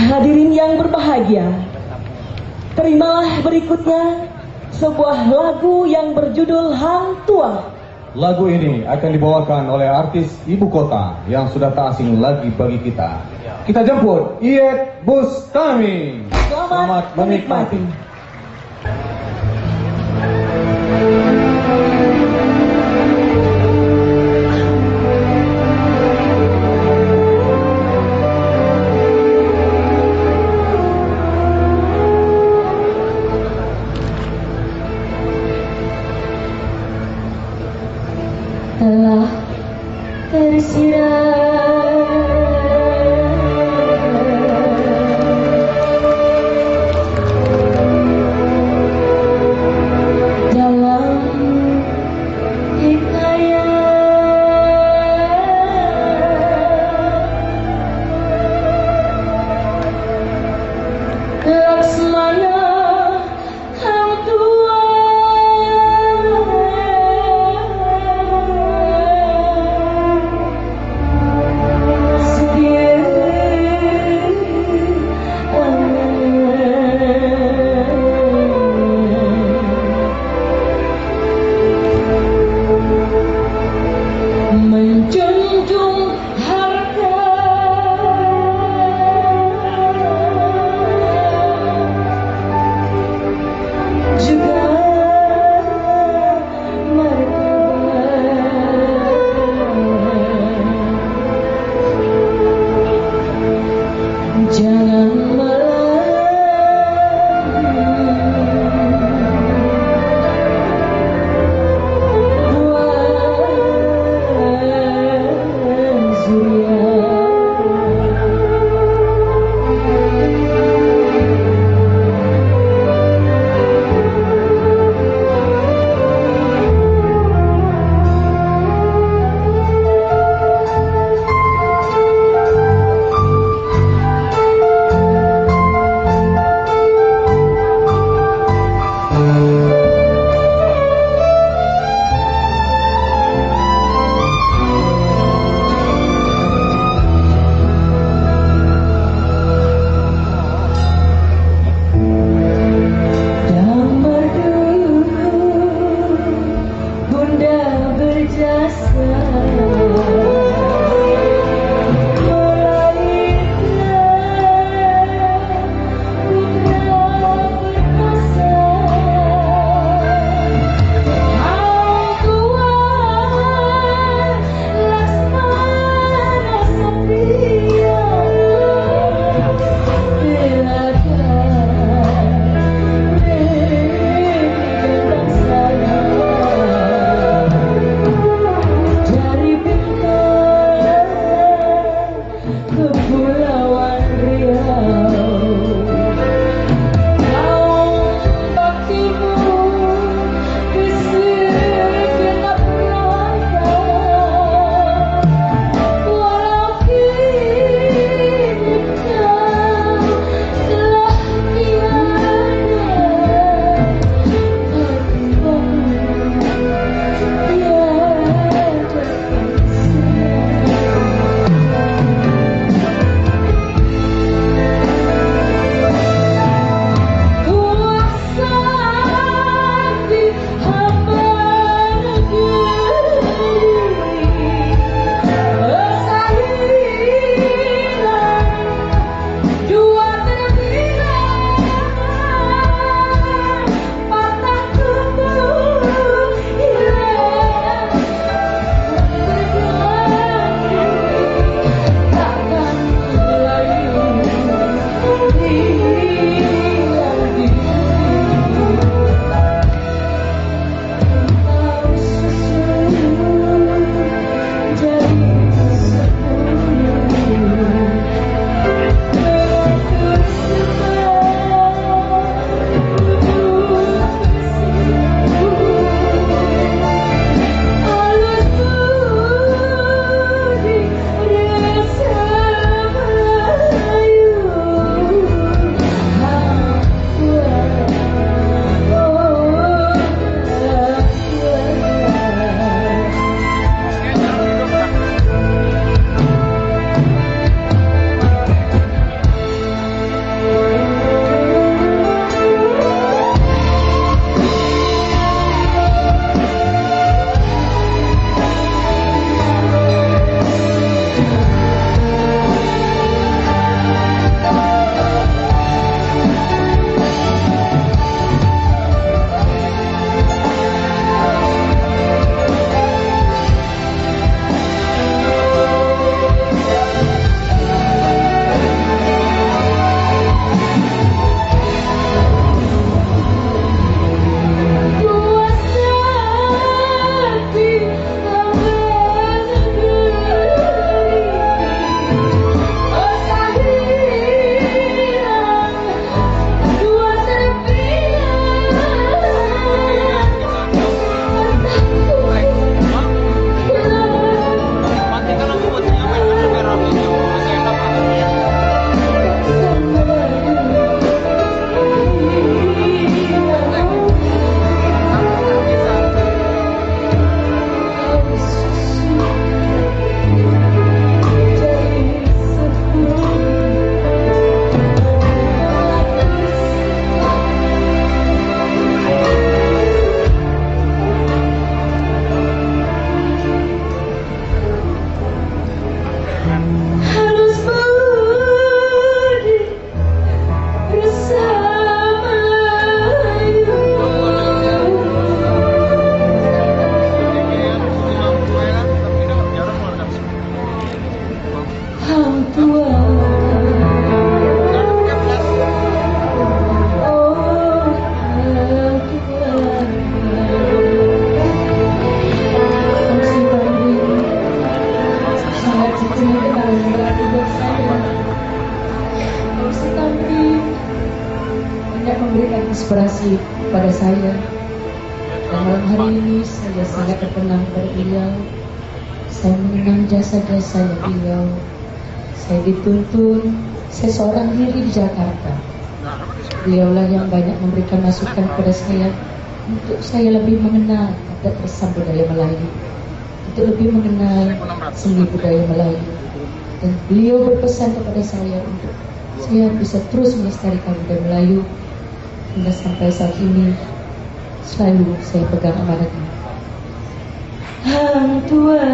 Hadirin yang berbahagia, terimalah berikutnya sebuah lagu yang berjudul Hang Tua. Lagu ini akan dibawakan oleh artis ibu kota yang sudah tak asing lagi bagi kita. Kita jemput Iyet Bustami. Selamat, menikmati. telah memberikan inspirasi pada saya. Dan malam hari ini saya sangat terkenang pada beliau. Saya mengenang jasa-jasa beliau. Saya dituntun, saya seorang diri di Jakarta. Beliaulah yang banyak memberikan masukan kepada saya untuk saya lebih mengenal adat resam budaya Melayu, untuk lebih mengenal seni budaya Melayu. Dan beliau berpesan kepada saya untuk saya bisa terus melestarikan budaya Melayu hingga sampai saat ini selalu saya pegang amanat ini. Hang tua